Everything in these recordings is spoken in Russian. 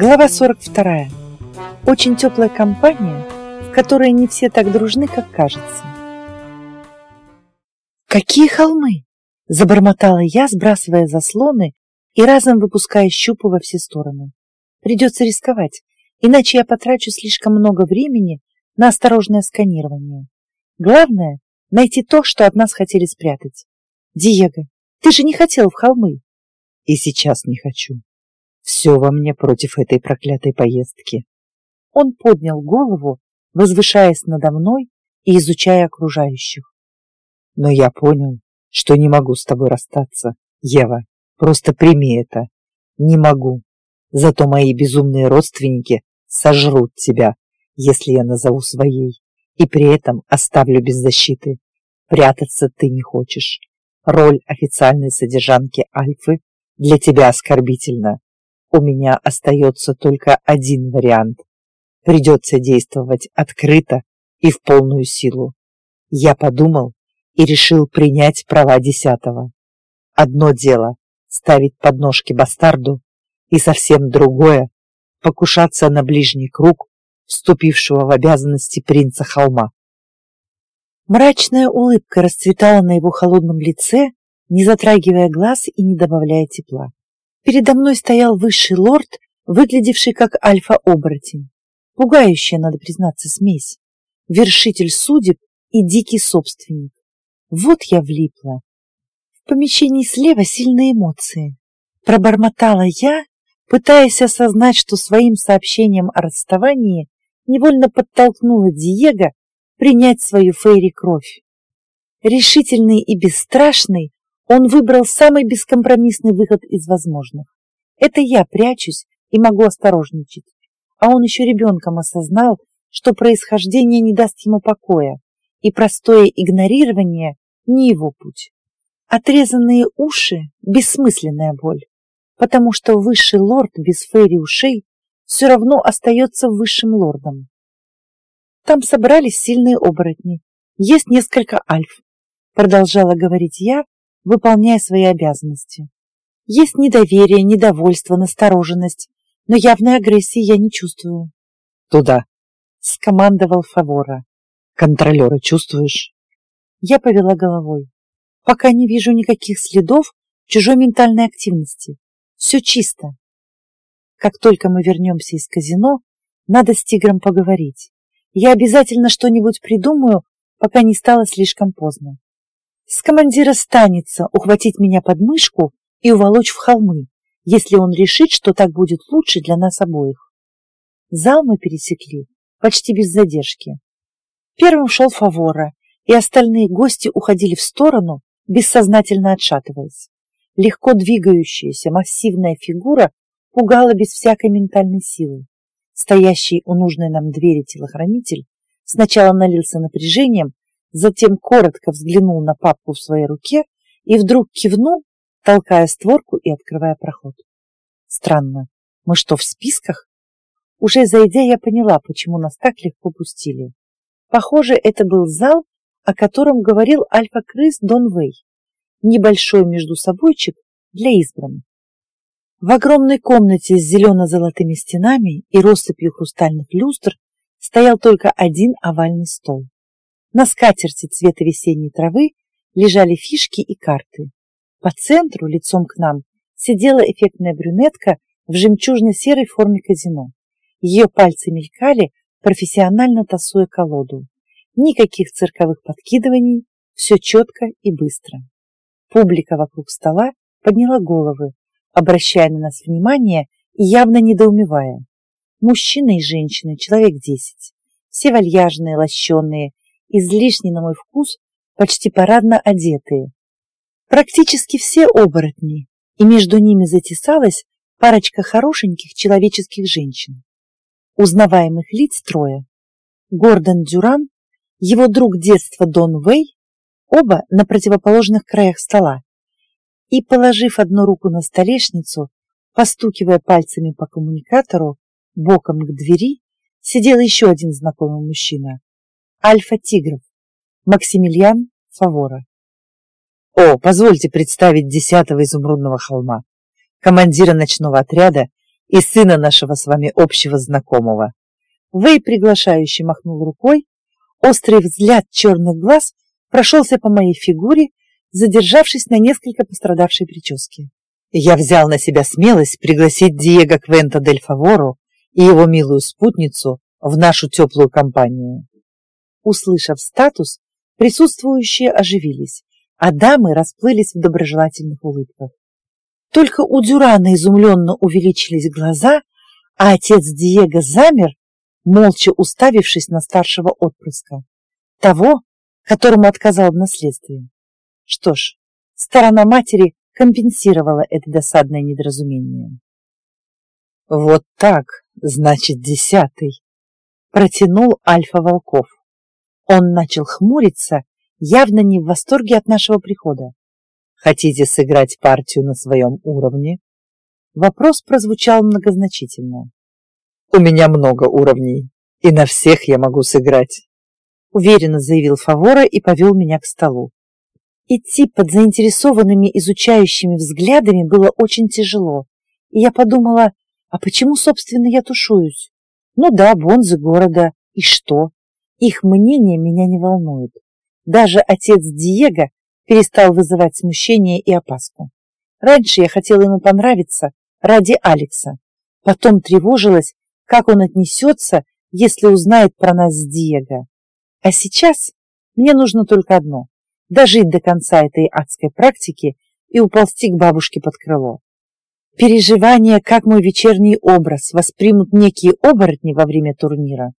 Глава 42. Очень теплая компания, в которой не все так дружны, как кажется. «Какие холмы!» – забормотала я, сбрасывая заслоны и разом выпуская щупы во все стороны. «Придется рисковать, иначе я потрачу слишком много времени на осторожное сканирование. Главное – найти то, что от нас хотели спрятать. Диего, ты же не хотел в холмы!» «И сейчас не хочу», все во мне против этой проклятой поездки. Он поднял голову, возвышаясь надо мной и изучая окружающих. Но я понял, что не могу с тобой расстаться, Ева. Просто прими это. Не могу. Зато мои безумные родственники сожрут тебя, если я назову своей, и при этом оставлю без защиты. Прятаться ты не хочешь. Роль официальной содержанки Альфы для тебя оскорбительна. У меня остается только один вариант. Придется действовать открыто и в полную силу. Я подумал и решил принять права десятого. Одно дело — ставить подножки бастарду, и совсем другое — покушаться на ближний круг, вступившего в обязанности принца холма. Мрачная улыбка расцветала на его холодном лице, не затрагивая глаз и не добавляя тепла. Передо мной стоял высший лорд, выглядевший как альфа-оборотень. Пугающая, надо признаться, смесь. Вершитель судеб и дикий собственник. Вот я влипла. В помещении слева сильные эмоции. Пробормотала я, пытаясь осознать, что своим сообщением о расставании невольно подтолкнула Диего принять свою Фейри кровь. Решительный и бесстрашный, он выбрал самый бескомпромиссный выход из возможных. Это я прячусь и могу осторожничать. А он еще ребенком осознал, что происхождение не даст ему покоя, и простое игнорирование не его путь. Отрезанные уши – бессмысленная боль, потому что высший лорд без фейри ушей все равно остается высшим лордом. Там собрались сильные оборотни, есть несколько альф, продолжала говорить я, выполняя свои обязанности. Есть недоверие, недовольство, настороженность, но явной агрессии я не чувствую. «Туда!» — скомандовал Фавора. «Контролера чувствуешь?» Я повела головой. Пока не вижу никаких следов чужой ментальной активности. Все чисто. Как только мы вернемся из казино, надо с тигром поговорить. Я обязательно что-нибудь придумаю, пока не стало слишком поздно. С командира станется ухватить меня под мышку и уволочь в холмы, если он решит, что так будет лучше для нас обоих. Зал мы пересекли почти без задержки. Первым шел Фавора, и остальные гости уходили в сторону, бессознательно отшатываясь. Легко двигающаяся массивная фигура пугала без всякой ментальной силы. Стоящий у нужной нам двери телохранитель сначала налился напряжением, затем коротко взглянул на папку в своей руке и вдруг кивнул, толкая створку и открывая проход. Странно, мы что, в списках? Уже зайдя, я поняла, почему нас так легко пустили. Похоже, это был зал, о котором говорил альфа-крыс Дон Вэй. Небольшой между собойчик для избранных. В огромной комнате с зелено-золотыми стенами и россыпью хрустальных люстр стоял только один овальный стол. На скатерти цвета весенней травы лежали фишки и карты. По центру, лицом к нам, сидела эффектная брюнетка в жемчужно-серой форме казино. Ее пальцы мелькали, профессионально тасуя колоду. Никаких цирковых подкидываний, все четко и быстро. Публика вокруг стола подняла головы, обращая на нас внимание и явно недоумевая. Мужчины и женщины, человек десять. Все вальяжные, лощеные, излишне на мой вкус, почти парадно одетые. Практически все оборотни, и между ними затесалась парочка хорошеньких человеческих женщин. Узнаваемых лиц трое. Гордон Дюран, его друг детства Дон Вэй, оба на противоположных краях стола, и, положив одну руку на столешницу, постукивая пальцами по коммуникатору, боком к двери, сидел еще один знакомый мужчина. Альфа-Тигров, Максимилиан Фавора. О, позвольте представить десятого изумрудного холма, командира ночного отряда и сына нашего с вами общего знакомого. Вэй приглашающе махнул рукой, острый взгляд черных глаз прошелся по моей фигуре, задержавшись на несколько пострадавшей прически. Я взял на себя смелость пригласить Диего Квента дель Фавору и его милую спутницу в нашу теплую компанию. Услышав статус, присутствующие оживились, а дамы расплылись в доброжелательных улыбках. Только у Дюрана изумленно увеличились глаза, а отец Диего замер, молча уставившись на старшего отпрыска, того, которому отказал в наследстве. Что ж, сторона матери компенсировала это досадное недоразумение. «Вот так, значит, десятый!» — протянул Альфа Волков. Он начал хмуриться, явно не в восторге от нашего прихода. «Хотите сыграть партию на своем уровне?» Вопрос прозвучал многозначительно. «У меня много уровней, и на всех я могу сыграть», — уверенно заявил Фавора и повел меня к столу. Идти под заинтересованными изучающими взглядами было очень тяжело, и я подумала, а почему, собственно, я тушуюсь? Ну да, бонзы города, и что? Их мнение меня не волнует. Даже отец Диего перестал вызывать смущение и опаску. Раньше я хотела ему понравиться ради Алекса. Потом тревожилась, как он отнесется, если узнает про нас с Диего. А сейчас мне нужно только одно дожить до конца этой адской практики и уползти к бабушке под крыло. Переживания, как мой вечерний образ воспримут некие оборотни во время турнира,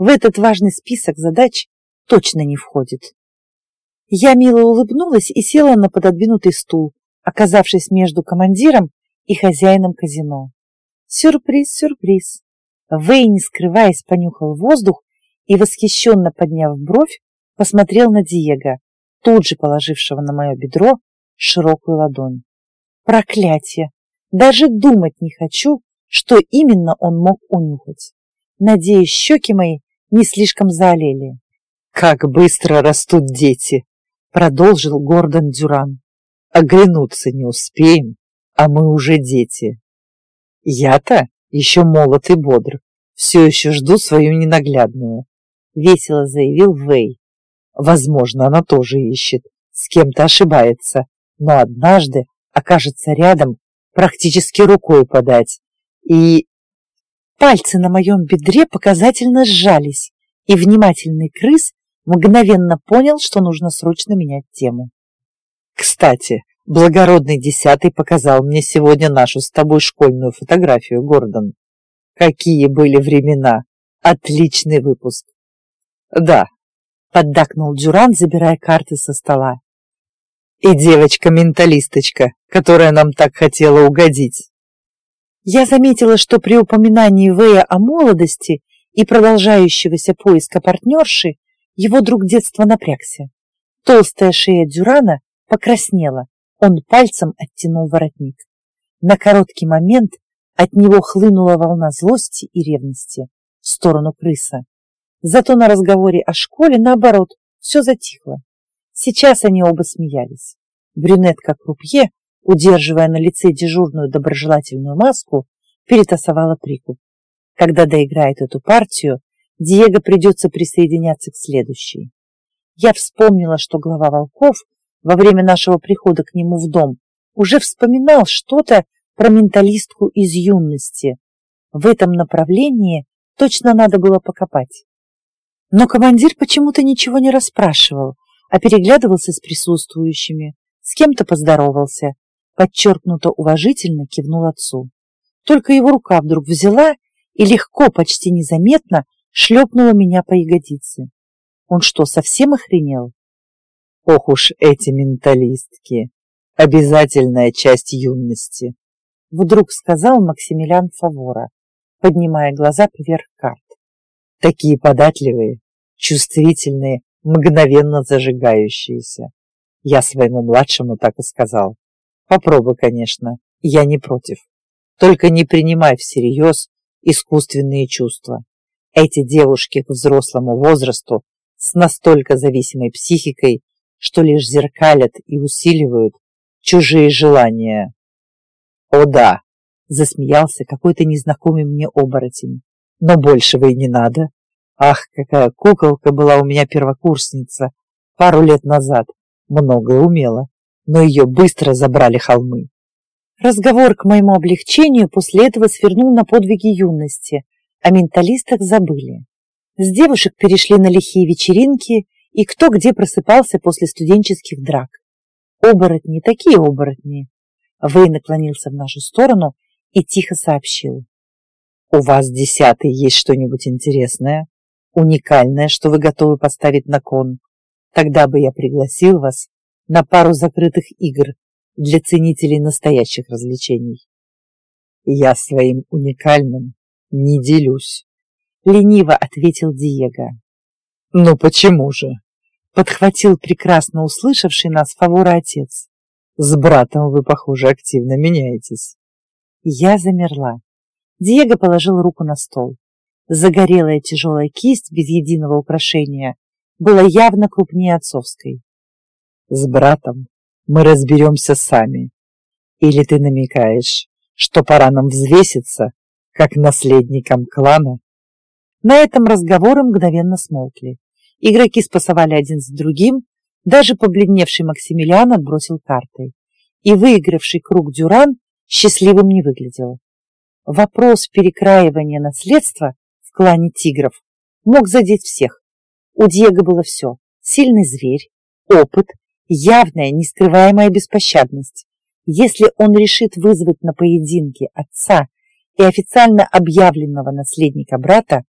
в этот важный список задач точно не входит. Я мило улыбнулась и села на пододвинутый стул, оказавшись между командиром и хозяином казино. Сюрприз, сюрприз. Вэй, не скрываясь, понюхал воздух и, восхищенно подняв бровь, посмотрел на Диего, тут же положившего на мое бедро широкую ладонь. Проклятие! Даже думать не хочу, что именно он мог унюхать. Надеюсь, щеки мои не слишком заолели. «Как быстро растут дети!» — продолжил Гордон Дюран. «Оглянуться не успеем, а мы уже дети. Я-то еще молод и бодр, все еще жду свою ненаглядную», — весело заявил Вэй. Возможно, она тоже ищет, с кем-то ошибается, но однажды окажется рядом, практически рукой подать. И пальцы на моем бедре показательно сжались, и внимательный крыс мгновенно понял, что нужно срочно менять тему. Кстати, благородный десятый показал мне сегодня нашу с тобой школьную фотографию, Гордон. Какие были времена! Отличный выпуск! Да, поддакнул Дюран, забирая карты со стола. И девочка-менталисточка, которая нам так хотела угодить. Я заметила, что при упоминании Вэя о молодости и продолжающегося поиска партнерши его друг детства напрягся. Толстая шея Дюрана покраснела, он пальцем оттянул воротник. На короткий момент от него хлынула волна злости и ревности в сторону крыса. Зато на разговоре о школе, наоборот, все затихло. Сейчас они оба смеялись. Брюнетка Крупье, удерживая на лице дежурную доброжелательную маску, перетасовала прикуп. Когда доиграет эту партию, Диего придется присоединяться к следующей. Я вспомнила, что глава волков во время нашего прихода к нему в дом уже вспоминал что-то про менталистку из юности. В этом направлении точно надо было покопать. Но командир почему-то ничего не расспрашивал, а переглядывался с присутствующими, с кем-то поздоровался, подчеркнуто уважительно кивнул отцу. Только его рука вдруг взяла и легко, почти незаметно шлепнула меня по ягодице. Он что, совсем охренел? Ох уж эти менталистки! Обязательная часть юности! Вдруг сказал Максимилиан Фавора, поднимая глаза поверх карт. Такие податливые, чувствительные, мгновенно зажигающиеся. Я своему младшему так и сказал. Попробуй, конечно, я не против. Только не принимай всерьез искусственные чувства. Эти девушки к взрослому возрасту с настолько зависимой психикой, что лишь зеркалят и усиливают чужие желания. О да, Засмеялся какой-то незнакомый мне оборотень. Но большего и не надо. Ах, какая куколка была у меня первокурсница пару лет назад. Многое умела, но ее быстро забрали холмы. Разговор к моему облегчению после этого свернул на подвиги юности, о менталистах забыли. С девушек перешли на лихие вечеринки и кто где просыпался после студенческих драк. Оборотни, такие оборотни. Вэй наклонился в нашу сторону и тихо сообщил. «У вас, десятый, есть что-нибудь интересное, уникальное, что вы готовы поставить на кон? Тогда бы я пригласил вас на пару закрытых игр для ценителей настоящих развлечений. Я своим уникальным не делюсь», — лениво ответил Диего. «Ну почему же?» — подхватил прекрасно услышавший нас фавора отец. «С братом вы, похоже, активно меняетесь». Я замерла. Диего положил руку на стол. Загорелая тяжелая кисть без единого украшения была явно крупнее отцовской. «С братом мы разберемся сами. Или ты намекаешь, что пора нам взвеситься, как наследникам клана?» На этом разговоры мгновенно смолкли. Игроки спасовали один с другим, даже побледневший Максимилиан отбросил карты. И выигравший круг Дюран счастливым не выглядел. Вопрос перекраивания наследства в клане тигров мог задеть всех. У Диего было все. Сильный зверь, опыт, явная, нескрываемая беспощадность. Если он решит вызвать на поединке отца и официально объявленного наследника брата,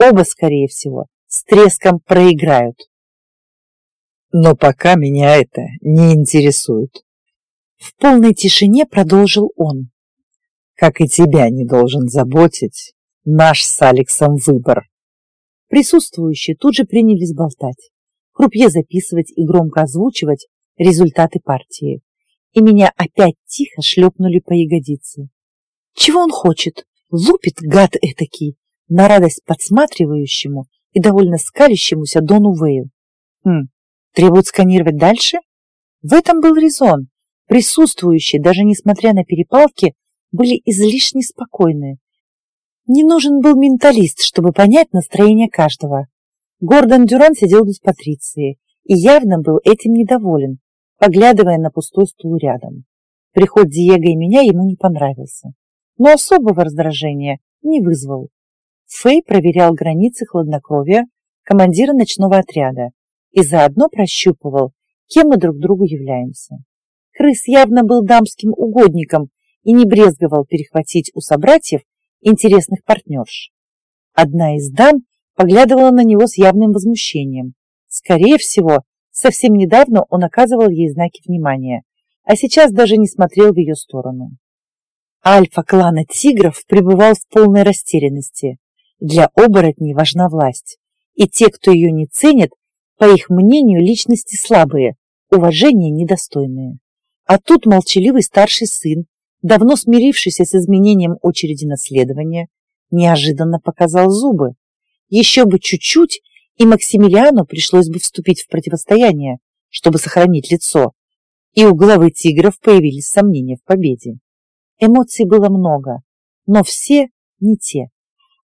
оба, скорее всего, с треском проиграют. Но пока меня это не интересует. В полной тишине продолжил он. Как и тебя не должен заботить наш с Алексом выбор. Присутствующие тут же принялись болтать, крупье записывать и громко озвучивать результаты партии. И меня опять тихо шлепнули по ягодице. Чего он хочет? Лупит гад этакий, на радость подсматривающему и довольно скалящемуся Дону Вэю. Хм, требует сканировать дальше? В этом был резон. Присутствующие, даже несмотря на перепалки, были излишне спокойны. Не нужен был менталист, чтобы понять настроение каждого. Гордон Дюран сидел без Патриции и явно был этим недоволен, поглядывая на пустой стул рядом. Приход Диего и меня ему не понравился, но особого раздражения не вызвал. Фэй проверял границы хладнокровия командира ночного отряда и заодно прощупывал, кем мы друг другу являемся. Крыс явно был дамским угодником и не брезговал перехватить у собратьев интересных партнерш. Одна из дам поглядывала на него с явным возмущением. Скорее всего, совсем недавно он оказывал ей знаки внимания, а сейчас даже не смотрел в ее сторону. Альфа клана тигров пребывал в полной растерянности. Для оборотней важна власть, и те, кто ее не ценит, по их мнению, личности слабые, уважения недостойные. А тут молчаливый старший сын, давно смирившийся с изменением очереди наследования, неожиданно показал зубы. Еще бы чуть-чуть, и Максимилиану пришлось бы вступить в противостояние, чтобы сохранить лицо. И у главы тигров появились сомнения в победе. Эмоций было много, но все не те.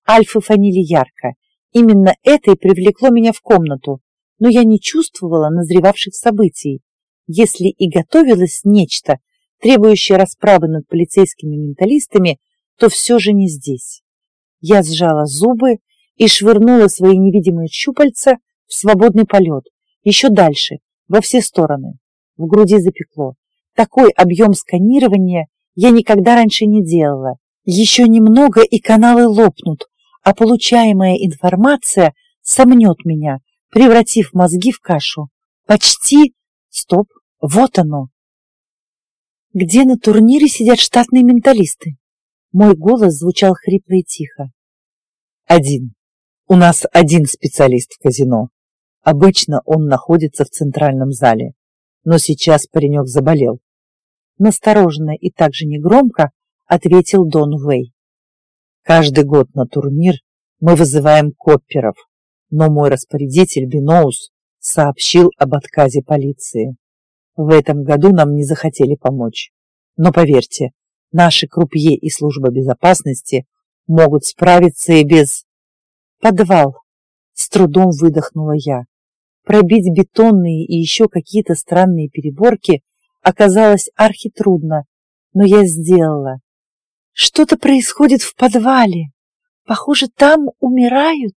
Альфы фанили ярко. Именно это и привлекло меня в комнату, но я не чувствовала назревавших событий. Если и готовилось нечто, требующее расправы над полицейскими менталистами, то все же не здесь. Я сжала зубы и швырнула свои невидимые щупальца в свободный полет, еще дальше, во все стороны. В груди запекло. Такой объем сканирования я никогда раньше не делала. Еще немного, и каналы лопнут, а получаемая информация сомнет меня, превратив мозги в кашу. Почти... Стоп, вот оно. Где на турнире сидят штатные менталисты? Мой голос звучал хрипло и тихо. Один. У нас один специалист в казино. Обычно он находится в центральном зале, но сейчас паренек заболел. Настороженно и также негромко ответил Дон Вэй. Каждый год на турнир мы вызываем копперов, но мой распорядитель Биноус сообщил об отказе полиции. В этом году нам не захотели помочь. Но поверьте, Наши крупье и служба безопасности могут справиться и без... Подвал. С трудом выдохнула я. Пробить бетонные и еще какие-то странные переборки оказалось архитрудно, но я сделала. Что-то происходит в подвале. Похоже, там умирают.